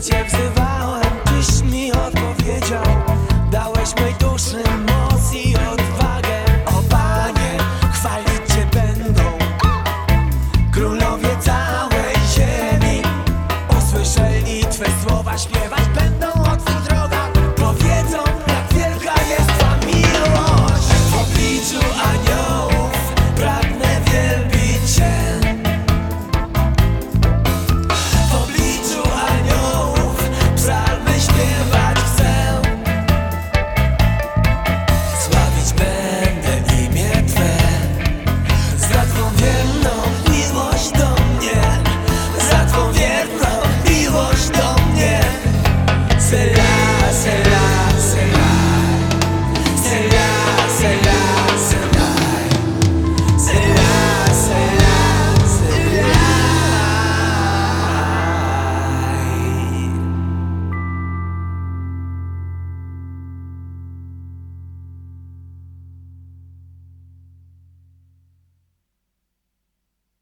cię wzywa.